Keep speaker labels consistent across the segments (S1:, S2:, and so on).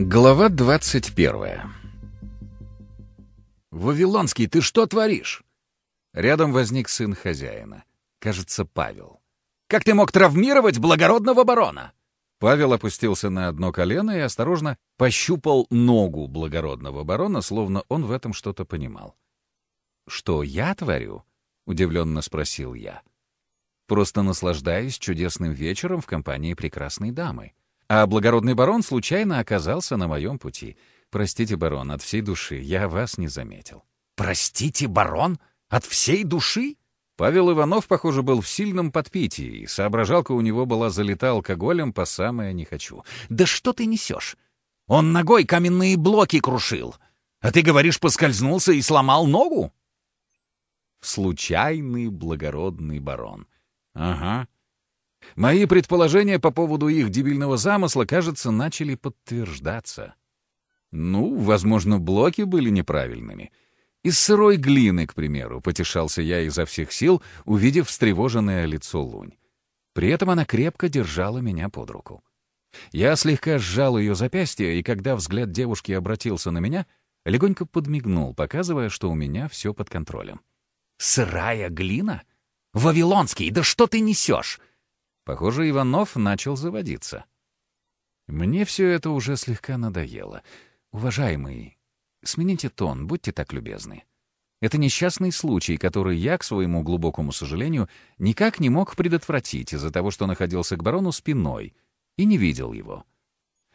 S1: Глава 21
S2: «Вавилонский, ты что творишь?»
S1: Рядом возник сын хозяина. Кажется, Павел.
S2: «Как ты мог травмировать благородного барона?»
S1: Павел опустился на одно колено и осторожно пощупал ногу благородного барона, словно он в этом что-то понимал. «Что я творю?» — удивленно спросил я. «Просто наслаждаюсь чудесным вечером в компании прекрасной дамы. А благородный барон случайно оказался на моем пути. Простите, барон, от всей души, я вас не заметил».
S2: «Простите, барон? От всей души?»
S1: Павел Иванов, похоже, был в сильном подпитии, и соображалка у него была залита алкоголем по самое «не хочу».
S2: «Да что ты несешь? Он ногой каменные блоки крушил, а ты, говоришь, поскользнулся и сломал ногу?»
S1: Случайный благородный барон. Ага. Мои предположения по поводу их дебильного замысла, кажется, начали подтверждаться. Ну, возможно, блоки были неправильными. Из сырой глины, к примеру, потешался я изо всех сил, увидев встревоженное лицо Лунь. При этом она крепко держала меня под руку. Я слегка сжал ее запястье, и когда взгляд девушки обратился на меня, легонько подмигнул, показывая, что у меня все под контролем.
S2: «Сырая глина? Вавилонский, да что ты несешь?»
S1: Похоже, Иванов начал заводиться. Мне все это уже слегка надоело. Уважаемый, смените тон, будьте так любезны. Это несчастный случай, который я, к своему глубокому сожалению, никак не мог предотвратить из-за того, что находился к барону спиной и не видел его.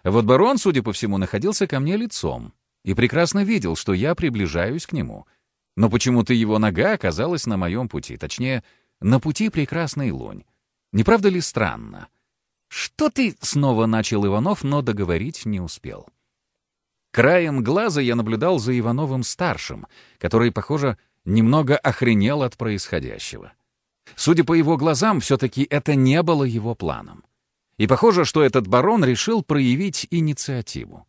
S1: вот барон, судя по всему, находился ко мне лицом и прекрасно видел, что я приближаюсь к нему. Но почему-то его нога оказалась на моем пути, точнее, на пути прекрасной лунь. Не правда ли странно? «Что ты?» — снова начал Иванов, но договорить не успел. Краем глаза я наблюдал за Ивановым-старшим, который, похоже, немного охренел от происходящего. Судя по его глазам, все-таки это не было его планом. И похоже, что этот барон решил проявить инициативу.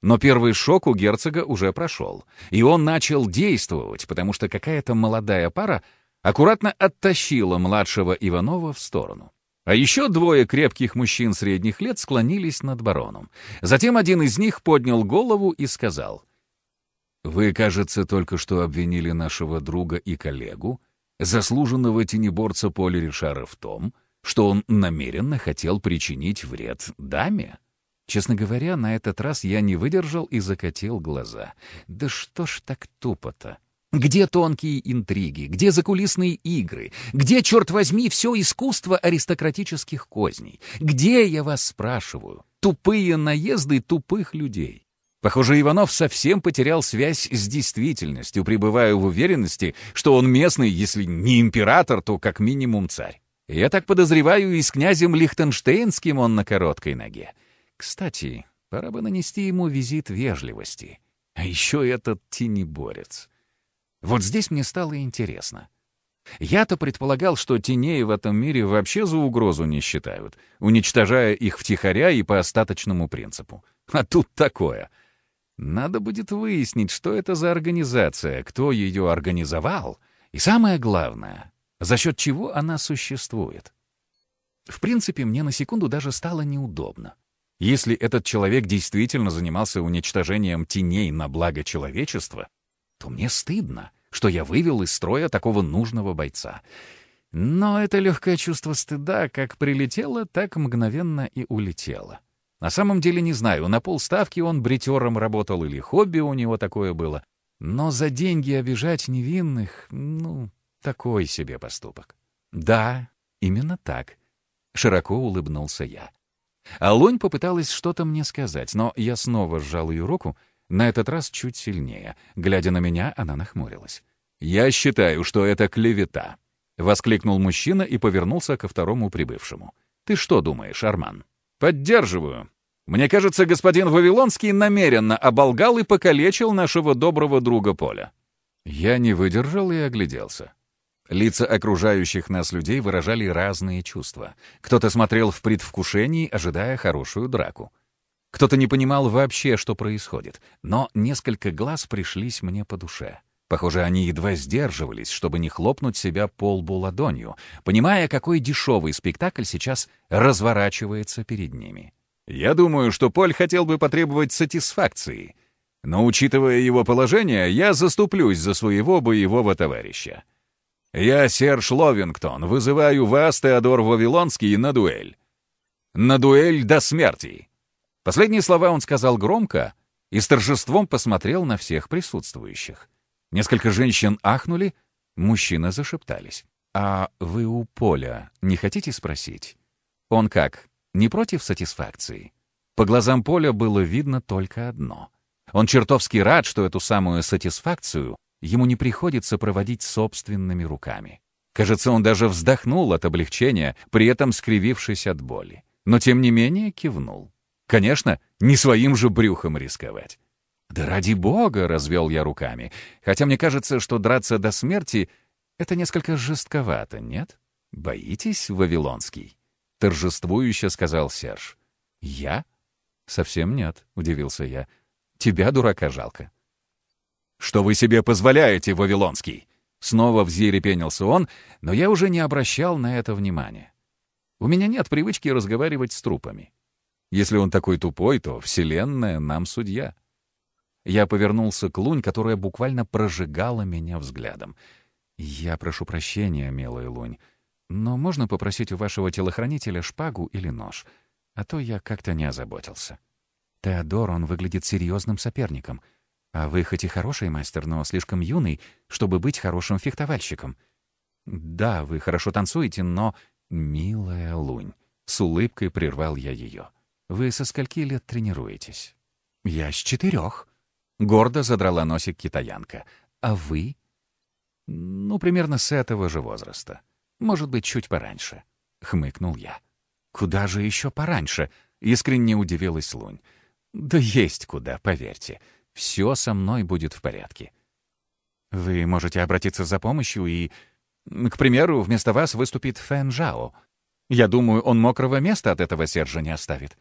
S1: Но первый шок у герцога уже прошел, и он начал действовать, потому что какая-то молодая пара аккуратно оттащила младшего Иванова в сторону. А еще двое крепких мужчин средних лет склонились над бароном. Затем один из них поднял голову и сказал, «Вы, кажется, только что обвинили нашего друга и коллегу, заслуженного тенеборца Поля Ришара в том, что он намеренно хотел причинить вред даме?» Честно говоря, на этот раз я не выдержал и закатил глаза. «Да что ж так тупо-то?» Где тонкие интриги, где закулисные игры, где, черт возьми, все искусство аристократических козней? Где, я вас спрашиваю, тупые наезды тупых людей? Похоже, Иванов совсем потерял связь с действительностью, пребывая в уверенности, что он местный, если не император, то как минимум царь. Я так подозреваю, и с князем Лихтенштейнским он на короткой ноге. Кстати, пора бы нанести ему визит вежливости. А еще этот тенеборец. Вот здесь мне стало интересно. Я-то предполагал, что теней в этом мире вообще за угрозу не считают, уничтожая их втихаря и по остаточному принципу. А тут такое. Надо будет выяснить, что это за организация, кто ее организовал, и самое главное, за счет чего она существует. В принципе, мне на секунду даже стало неудобно. Если этот человек действительно занимался уничтожением теней на благо человечества, то мне стыдно, что я вывел из строя такого нужного бойца. Но это легкое чувство стыда как прилетело, так мгновенно и улетело. На самом деле не знаю, на полставки он бритером работал или хобби у него такое было. Но за деньги обижать невинных, ну, такой себе поступок. Да, именно так. Широко улыбнулся я. Алонь попыталась что-то мне сказать, но я снова сжал ее руку на этот раз чуть сильнее. Глядя на меня, она нахмурилась. «Я считаю, что это клевета», — воскликнул мужчина и повернулся ко второму прибывшему. «Ты что думаешь, Арман?» «Поддерживаю. Мне кажется, господин Вавилонский намеренно оболгал и покалечил нашего доброго друга Поля». Я не выдержал и огляделся. Лица окружающих нас людей выражали разные чувства. Кто-то смотрел в предвкушении, ожидая хорошую драку. Кто-то не понимал вообще, что происходит, но несколько глаз пришлись мне по душе. Похоже, они едва сдерживались, чтобы не хлопнуть себя по лбу ладонью, понимая, какой дешевый спектакль сейчас разворачивается перед ними. Я думаю, что Поль хотел бы потребовать сатисфакции, но, учитывая его положение, я заступлюсь за своего боевого товарища. Я, Серж Ловингтон, вызываю вас, Теодор Вавилонский, на дуэль. На дуэль до смерти. Последние слова он сказал громко и с торжеством посмотрел на всех присутствующих. Несколько женщин ахнули, мужчины зашептались. «А вы у Поля не хотите спросить? Он как, не против сатисфакции?» По глазам Поля было видно только одно. Он чертовски рад, что эту самую сатисфакцию ему не приходится проводить собственными руками. Кажется, он даже вздохнул от облегчения, при этом скривившись от боли. Но тем не менее кивнул. Конечно, не своим же брюхом рисковать. «Да ради бога!» — развел я руками. Хотя мне кажется, что драться до смерти — это несколько жестковато, нет? Боитесь, Вавилонский?» — торжествующе сказал Серж. «Я? Совсем нет», — удивился я. «Тебя, дурака, жалко». «Что вы себе позволяете, Вавилонский?» Снова взъерепенился он, но я уже не обращал на это внимания. У меня нет привычки разговаривать с трупами. Если он такой тупой, то Вселенная нам судья. Я повернулся к Лунь, которая буквально прожигала меня взглядом. «Я прошу прощения, милая Лунь, но можно попросить у вашего телохранителя шпагу или нож? А то я как-то не озаботился. Теодор, он выглядит серьезным соперником — а вы хоть и хороший мастер, но слишком юный, чтобы быть хорошим фехтовальщиком. Да, вы хорошо танцуете, но... Милая Лунь, с улыбкой прервал я ее. Вы со скольки лет тренируетесь? Я с четырех. Гордо задрала носик китаянка. А вы? Ну, примерно с этого же возраста. Может быть, чуть пораньше. Хмыкнул я. Куда же еще пораньше? Искренне удивилась Лунь. Да есть куда, поверьте все со мной будет в порядке. Вы можете обратиться за помощью и... К примеру, вместо вас выступит Фэн Жао. Я думаю, он мокрого места от этого Сержа не оставит.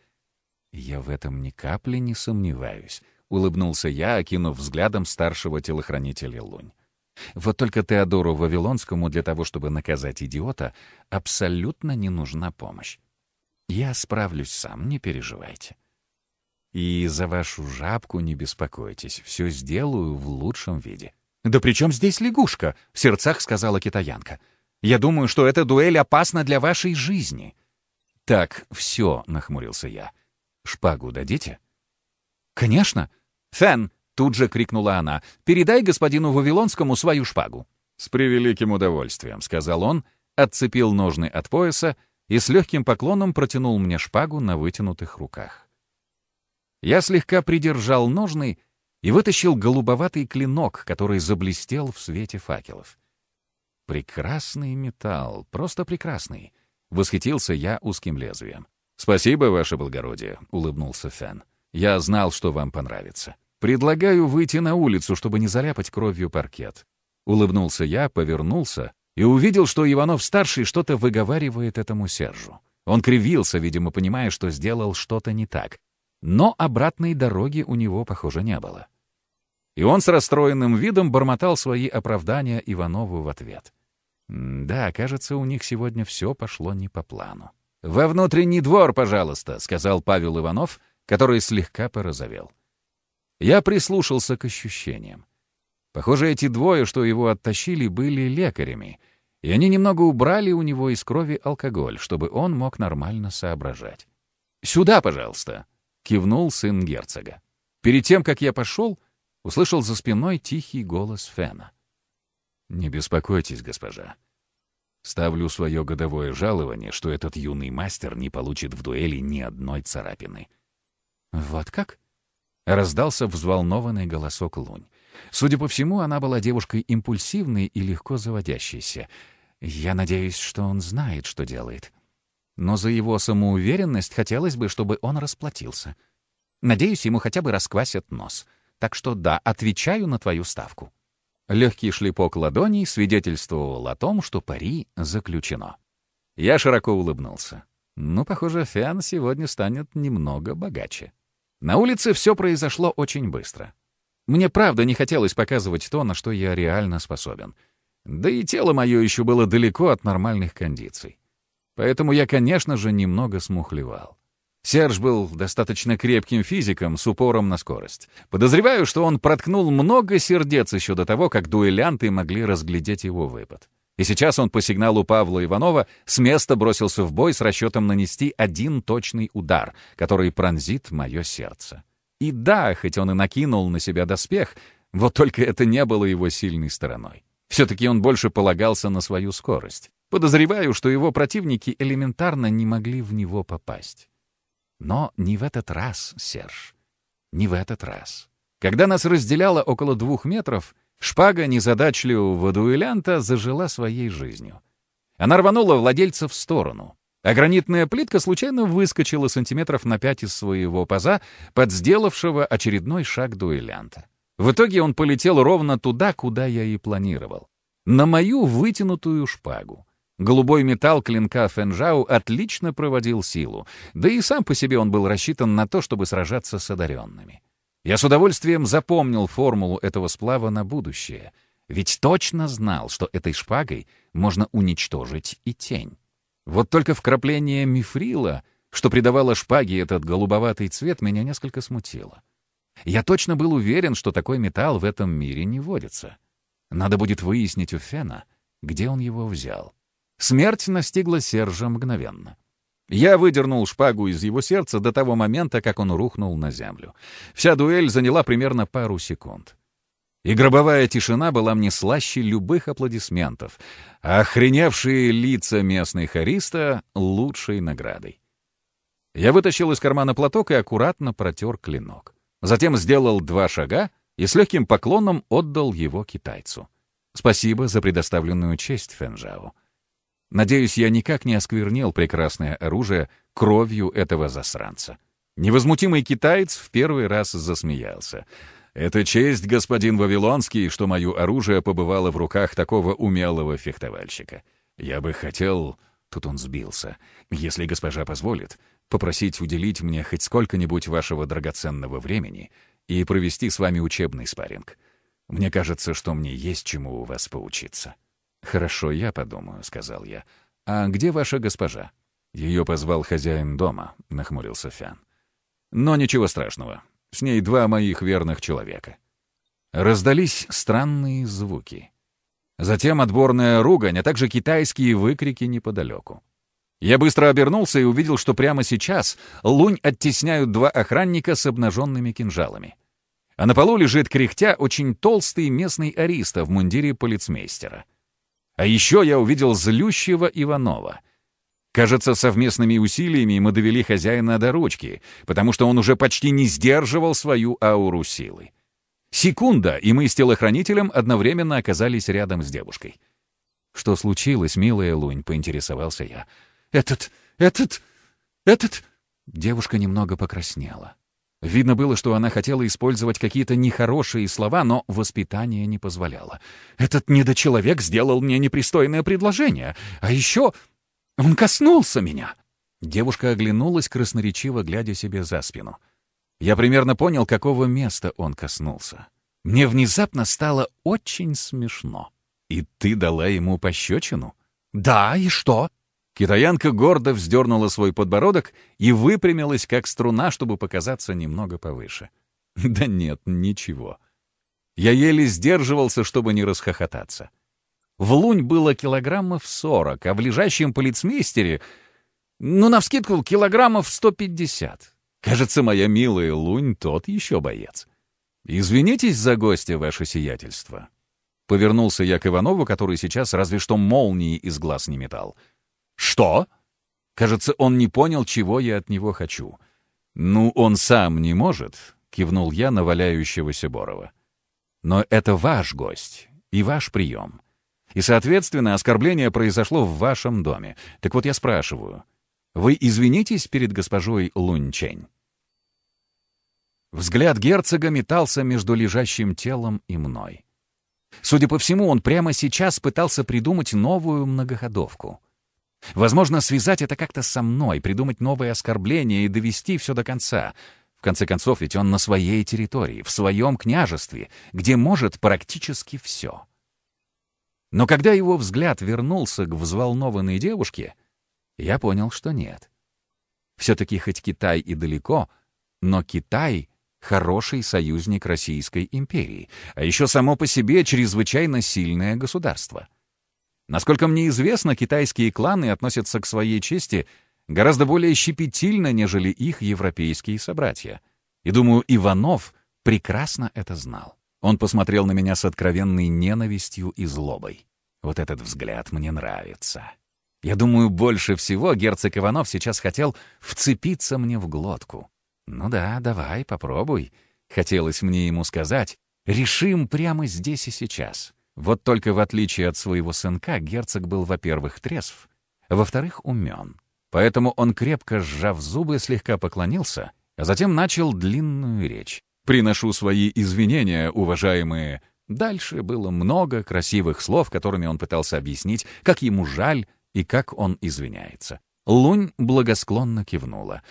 S1: Я в этом ни капли не сомневаюсь, — улыбнулся я, окинув взглядом старшего телохранителя Лунь. Вот только Теодору Вавилонскому для того, чтобы наказать идиота, абсолютно не нужна помощь. Я справлюсь сам, не переживайте. И за вашу жабку не беспокойтесь, все сделаю в лучшем виде». «Да при чем здесь лягушка?» — в сердцах сказала китаянка. «Я думаю, что эта дуэль опасна для вашей жизни». «Так, все», — нахмурился я. «Шпагу дадите?» «Конечно!» «Фен!» — тут же крикнула она. «Передай господину Вавилонскому свою шпагу». «С превеликим удовольствием», — сказал он, отцепил ножны от пояса и с легким поклоном протянул мне шпагу на вытянутых руках. Я слегка придержал ножны и вытащил голубоватый клинок, который заблестел в свете факелов. Прекрасный металл, просто прекрасный. Восхитился я узким лезвием. «Спасибо, ваше благородие», — улыбнулся Фен. «Я знал, что вам понравится. Предлагаю выйти на улицу, чтобы не заляпать кровью паркет». Улыбнулся я, повернулся и увидел, что Иванов-старший что-то выговаривает этому Сержу. Он кривился, видимо, понимая, что сделал что-то не так, но обратной дороги у него, похоже, не было. И он с расстроенным видом бормотал свои оправдания Иванову в ответ. «Да, кажется, у них сегодня все пошло не по плану». «Во внутренний двор, пожалуйста», — сказал Павел Иванов, который слегка порозовел. Я прислушался к ощущениям. Похоже, эти двое, что его оттащили, были лекарями, и они немного убрали у него из крови алкоголь, чтобы он мог нормально соображать. «Сюда, пожалуйста», кивнул сын герцога. Перед тем, как я пошел, услышал за спиной тихий голос Фена. «Не беспокойтесь, госпожа. Ставлю свое годовое жалование, что этот юный мастер не получит в дуэли ни одной царапины». «Вот как?» — раздался взволнованный голосок Лунь. Судя по всему, она была девушкой импульсивной и легко заводящейся. Я надеюсь, что он знает, что делает но за его самоуверенность хотелось бы, чтобы он расплатился. Надеюсь, ему хотя бы расквасят нос. Так что да, отвечаю на твою ставку. Легкий шлепок ладоней свидетельствовал о том, что пари заключено. Я широко улыбнулся. Ну, похоже, Фиан сегодня станет немного богаче. На улице все произошло очень быстро. Мне правда не хотелось показывать то, на что я реально способен. Да и тело мое еще было далеко от нормальных кондиций. Поэтому я, конечно же, немного смухлевал. Серж был достаточно крепким физиком с упором на скорость. Подозреваю, что он проткнул много сердец еще до того, как дуэлянты могли разглядеть его выпад. И сейчас он по сигналу Павла Иванова с места бросился в бой с расчетом нанести один точный удар, который пронзит мое сердце. И да, хоть он и накинул на себя доспех, вот только это не было его сильной стороной. Все-таки он больше полагался на свою скорость. Подозреваю, что его противники элементарно не могли в него попасть. Но не в этот раз, Серж. Не в этот раз. Когда нас разделяло около двух метров, шпага незадачливого дуэлянта зажила своей жизнью. Она рванула владельца в сторону, а гранитная плитка случайно выскочила сантиметров на пять из своего паза под сделавшего очередной шаг дуэлянта. В итоге он полетел ровно туда, куда я и планировал. На мою вытянутую шпагу. Голубой металл клинка Фэнжао отлично проводил силу, да и сам по себе он был рассчитан на то, чтобы сражаться с одаренными. Я с удовольствием запомнил формулу этого сплава на будущее, ведь точно знал, что этой шпагой можно уничтожить и тень. Вот только вкрапление мифрила, что придавало шпаге этот голубоватый цвет, меня несколько смутило. Я точно был уверен, что такой металл в этом мире не водится. Надо будет выяснить у Фена, где он его взял. Смерть настигла Сержа мгновенно. Я выдернул шпагу из его сердца до того момента, как он рухнул на землю. Вся дуэль заняла примерно пару секунд. И гробовая тишина была мне слаще любых аплодисментов, а охреневшие лица местной хариста — лучшей наградой. Я вытащил из кармана платок и аккуратно протер клинок. Затем сделал два шага и с легким поклоном отдал его китайцу. Спасибо за предоставленную честь, Фэнжао. Надеюсь, я никак не осквернил прекрасное оружие кровью этого засранца. Невозмутимый китаец в первый раз засмеялся. «Это честь, господин Вавилонский, что мое оружие побывало в руках такого умелого фехтовальщика. Я бы хотел...» Тут он сбился. «Если госпожа позволит, попросить уделить мне хоть сколько-нибудь вашего драгоценного времени и провести с вами учебный спарринг. Мне кажется, что мне есть чему у вас поучиться». «Хорошо, я подумаю», — сказал я. «А где ваша госпожа?» Ее позвал хозяин дома, — нахмурился Фян. «Но ничего страшного. С ней два моих верных человека». Раздались странные звуки. Затем отборная ругань, а также китайские выкрики неподалеку. Я быстро обернулся и увидел, что прямо сейчас лунь оттесняют два охранника с обнаженными кинжалами. А на полу лежит кряхтя очень толстый местный ариста в мундире полицмейстера. А еще я увидел злющего Иванова. Кажется, совместными усилиями мы довели хозяина до ручки, потому что он уже почти не сдерживал свою ауру силы. Секунда, и мы с телохранителем одновременно оказались рядом с девушкой. «Что случилось, милая Лунь?» — поинтересовался я. «Этот... этот... этот...» Девушка немного покраснела. Видно было, что она хотела использовать какие-то нехорошие слова, но воспитание не позволяло. «Этот недочеловек сделал мне непристойное предложение, а еще он коснулся меня!» Девушка оглянулась, красноречиво глядя себе за спину. Я примерно понял, какого места он коснулся. Мне внезапно стало очень смешно. «И ты дала ему пощечину?» «Да, и что?» Китаянка гордо вздернула свой подбородок и выпрямилась, как струна, чтобы показаться немного повыше. Да нет, ничего. Я еле сдерживался, чтобы не расхохотаться. В лунь было килограммов сорок, а в лежащем полицмейстере, ну, навскидку, килограммов сто пятьдесят. Кажется, моя милая лунь тот еще боец. «Извинитесь за гостя, ваше сиятельство». Повернулся я к Иванову, который сейчас разве что молнии из глаз не метал — «Что?» Кажется, он не понял, чего я от него хочу. «Ну, он сам не может», — кивнул я на валяющегося Борова. «Но это ваш гость и ваш прием. И, соответственно, оскорбление произошло в вашем доме. Так вот я спрашиваю, вы извинитесь перед госпожой Лунчень?» Взгляд герцога метался между лежащим телом и мной. Судя по всему, он прямо сейчас пытался придумать новую многоходовку — Возможно, связать это как-то со мной, придумать новое оскорбление и довести все до конца. В конце концов, ведь он на своей территории, в своем княжестве, где может практически все. Но когда его взгляд вернулся к взволнованной девушке, я понял, что нет. Все-таки хоть Китай и далеко, но Китай — хороший союзник Российской империи, а еще само по себе чрезвычайно сильное государство. Насколько мне известно, китайские кланы относятся к своей чести гораздо более щепетильно, нежели их европейские собратья. И думаю, Иванов прекрасно это знал. Он посмотрел на меня с откровенной ненавистью и злобой. Вот этот взгляд мне нравится. Я думаю, больше всего герцог Иванов сейчас хотел вцепиться мне в глотку. «Ну да, давай, попробуй», — хотелось мне ему сказать. «Решим прямо здесь и сейчас». Вот только в отличие от своего сынка, герцог был, во-первых, трезв, во-вторых, умен. Поэтому он, крепко сжав зубы, слегка поклонился, а затем начал длинную речь. «Приношу свои извинения, уважаемые...» Дальше было много красивых слов, которыми он пытался объяснить, как ему жаль и как он извиняется. Лунь благосклонно кивнула.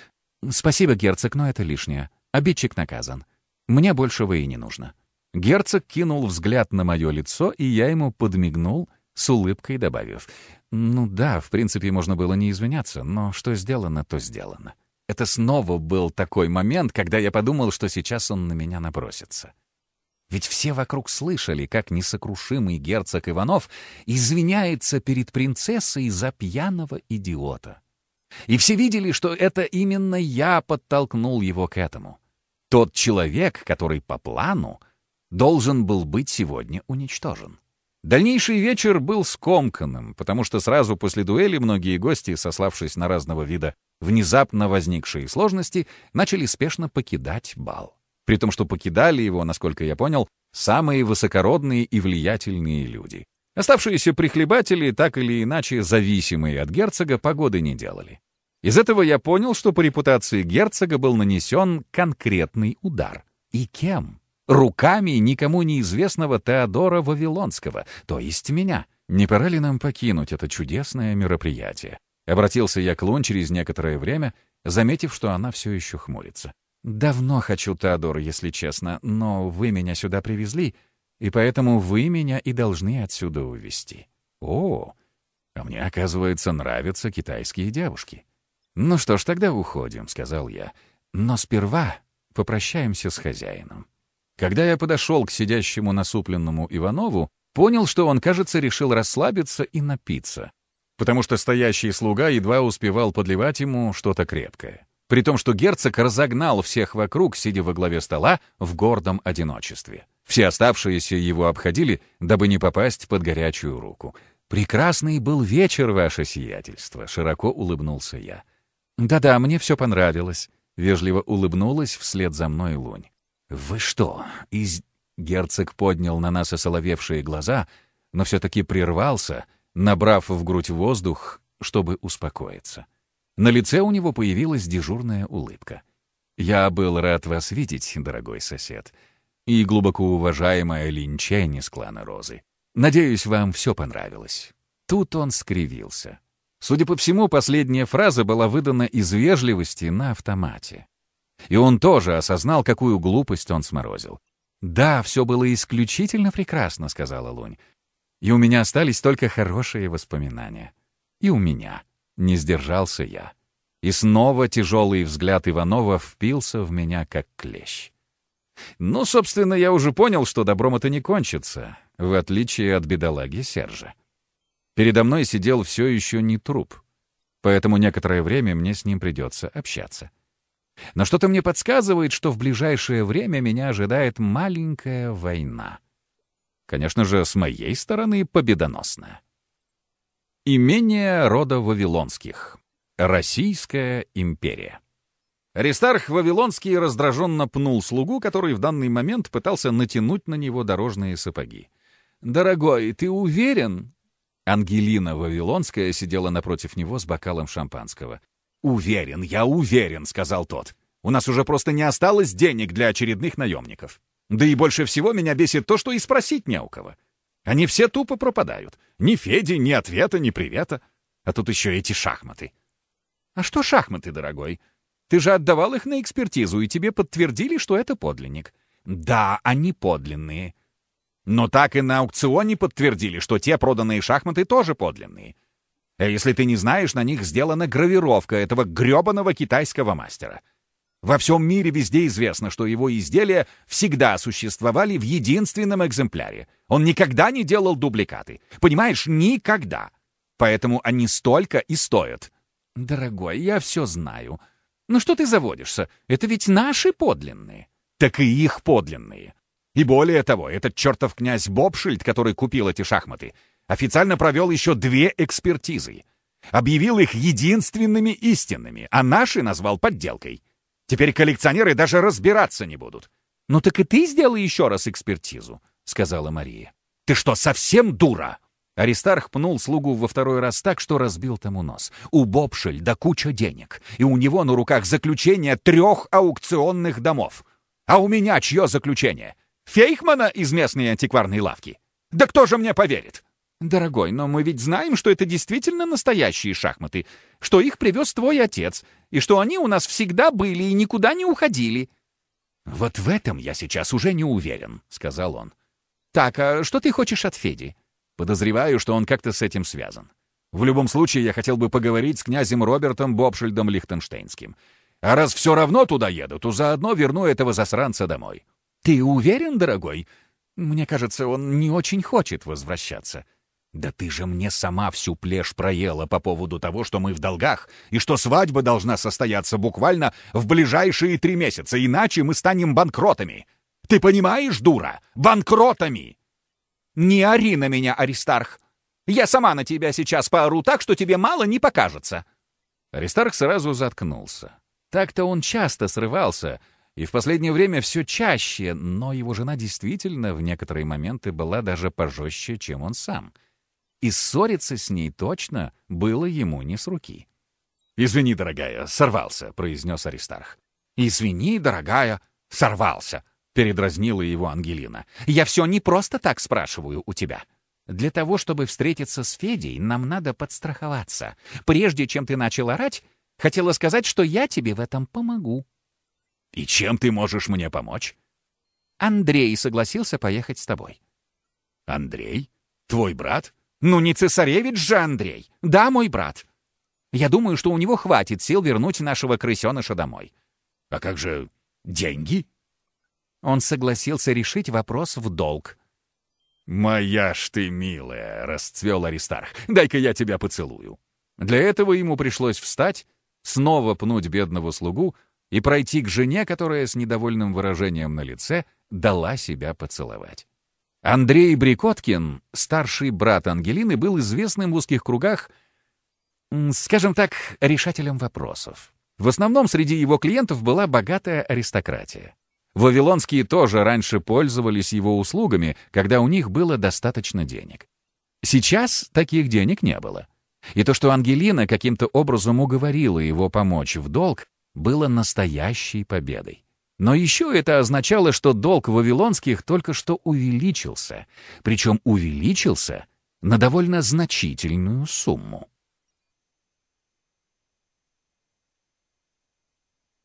S1: «Спасибо, герцог, но это лишнее. Обидчик наказан. Мне большего и не нужно». Герцог кинул взгляд на мое лицо, и я ему подмигнул, с улыбкой добавив. «Ну да, в принципе, можно было не извиняться, но что сделано, то сделано». Это снова был такой момент, когда я подумал, что сейчас он на меня набросится. Ведь все вокруг слышали, как несокрушимый герцог Иванов извиняется перед принцессой за пьяного идиота. И все видели, что это именно я подтолкнул его к этому. Тот человек, который по плану должен был быть сегодня уничтожен. Дальнейший вечер был скомканным, потому что сразу после дуэли многие гости, сославшись на разного вида внезапно возникшие сложности, начали спешно покидать бал. При том, что покидали его, насколько я понял, самые высокородные и влиятельные люди. Оставшиеся прихлебатели, так или иначе зависимые от герцога, погоды не делали. Из этого я понял, что по репутации герцога был нанесен конкретный удар. И кем? Руками никому неизвестного Теодора Вавилонского, то есть меня. Не пора ли нам покинуть это чудесное мероприятие? Обратился я к Лун через некоторое время, заметив, что она все еще хмурится. «Давно хочу, Теодор, если честно, но вы меня сюда привезли, и поэтому вы меня и должны отсюда увезти». «О, а мне, оказывается, нравятся китайские девушки». «Ну что ж, тогда уходим», — сказал я. «Но сперва попрощаемся с хозяином». Когда я подошел к сидящему насупленному Иванову, понял, что он, кажется, решил расслабиться и напиться, потому что стоящий слуга едва успевал подливать ему что-то крепкое при том, что герцог разогнал всех вокруг, сидя во главе стола, в гордом одиночестве. Все оставшиеся его обходили, дабы не попасть под горячую руку. «Прекрасный был вечер, ваше сиятельство», — широко улыбнулся я. «Да-да, мне все понравилось», — вежливо улыбнулась вслед за мной Лунь. «Вы что, из...» Герцог поднял на нас осоловевшие глаза, но все-таки прервался, набрав в грудь воздух, чтобы успокоиться. На лице у него появилась дежурная улыбка. «Я был рад вас видеть, дорогой сосед, и глубоко уважаемая Линчень из клана Розы. Надеюсь, вам все понравилось». Тут он скривился. Судя по всему, последняя фраза была выдана из вежливости на автомате. И он тоже осознал, какую глупость он сморозил. «Да, все было исключительно прекрасно», — сказала Лунь. «И у меня остались только хорошие воспоминания. И у меня». Не сдержался я. И снова тяжелый взгляд Иванова впился в меня, как клещ. Ну, собственно, я уже понял, что добром это не кончится, в отличие от бедолаги Сержа. Передо мной сидел все еще не труп, поэтому некоторое время мне с ним придется общаться. Но что-то мне подсказывает, что в ближайшее время меня ожидает маленькая война. Конечно же, с моей стороны победоносная. Имение рода Вавилонских. Российская империя. Аристарх Вавилонский раздраженно пнул слугу, который в данный момент пытался натянуть на него дорожные сапоги. «Дорогой, ты уверен?» Ангелина Вавилонская сидела напротив него с бокалом шампанского. «Уверен, я уверен», — сказал тот. «У нас уже просто не осталось денег для очередных наемников. Да и больше всего меня бесит то, что и спросить не у кого. Они все тупо пропадают. Ни Феди, ни ответа, ни привета. А тут еще эти шахматы. А что шахматы, дорогой? Ты же отдавал их на экспертизу, и тебе подтвердили, что это подлинник. Да, они подлинные. Но так и на аукционе подтвердили, что те проданные шахматы тоже подлинные.
S2: А если ты не знаешь, на них сделана гравировка этого грёбаного китайского мастера. Во всем мире везде известно, что его изделия всегда существовали в единственном экземпляре. Он никогда не делал дубликаты. Понимаешь, никогда. Поэтому они столько и стоят.
S1: Дорогой, я все знаю. Ну что ты заводишься? Это ведь наши подлинные.
S2: Так и их подлинные. И более того, этот чертов князь Бобшильд, который купил эти шахматы, официально провел еще две экспертизы. Объявил их единственными истинными, а наши назвал подделкой. Теперь коллекционеры даже разбираться не будут.
S1: «Ну так и ты сделай еще раз экспертизу», — сказала Мария.
S2: «Ты что, совсем дура?»
S1: Аристарх пнул слугу во второй раз так, что разбил тому нос. У Бобшельда куча денег, и у него на руках заключение трех аукционных домов. А у меня чье заключение? Фейхмана из местной антикварной лавки? Да кто же мне поверит? Дорогой, но мы ведь знаем, что это действительно настоящие шахматы, что их привез твой отец, и что они у нас всегда были и никуда не уходили.
S2: Вот в этом я сейчас уже не уверен, сказал он.
S1: Так, а что ты хочешь от Феди?
S2: Подозреваю, что он как-то с этим связан. В любом случае, я хотел бы поговорить с князем Робертом Бобшильдом Лихтенштейнским. А раз все равно туда еду, то заодно верну этого засранца домой.
S1: Ты уверен, дорогой? Мне кажется, он не очень хочет возвращаться.
S2: «Да ты же мне сама всю плешь проела по поводу того, что мы в долгах, и что свадьба должна состояться буквально в ближайшие три месяца, иначе мы станем банкротами. Ты понимаешь, дура? Банкротами!»
S1: «Не ори на меня, Аристарх! Я сама на тебя сейчас поору так, что тебе мало не покажется!»
S2: Аристарх сразу заткнулся. Так-то он часто срывался, и в последнее время все чаще, но его жена действительно в некоторые моменты была даже пожестче, чем он сам — и ссориться с ней точно было ему не с руки.
S1: «Извини, дорогая, сорвался», — произнес Аристарх. «Извини, дорогая, сорвался», — передразнила его Ангелина. «Я все не просто так спрашиваю у тебя. Для того, чтобы встретиться с Федей, нам надо подстраховаться. Прежде чем ты начал орать, хотела сказать, что я тебе в этом помогу».
S2: «И чем ты можешь мне помочь?»
S1: «Андрей согласился поехать с тобой».
S2: «Андрей? Твой брат?»
S1: Ну не цесаревич же Андрей. Да, мой брат. Я думаю, что у него хватит сил вернуть нашего крысеныша домой.
S2: А как же деньги?
S1: Он согласился решить вопрос в долг.
S2: «Моя ж ты милая!» — расцвел Аристарх. «Дай-ка я тебя поцелую». Для этого ему пришлось встать, снова пнуть бедного слугу и пройти к жене, которая с недовольным выражением на лице дала себя поцеловать. Андрей Брикоткин, старший брат Ангелины, был известным в узких кругах, скажем так, решателем вопросов. В основном среди его клиентов была богатая аристократия. Вавилонские тоже раньше пользовались его услугами, когда у них было достаточно денег. Сейчас таких денег не было. И то, что Ангелина каким-то образом уговорила его помочь в долг, было настоящей победой. Но еще это означало, что долг вавилонских только что увеличился, причем увеличился на довольно значительную сумму.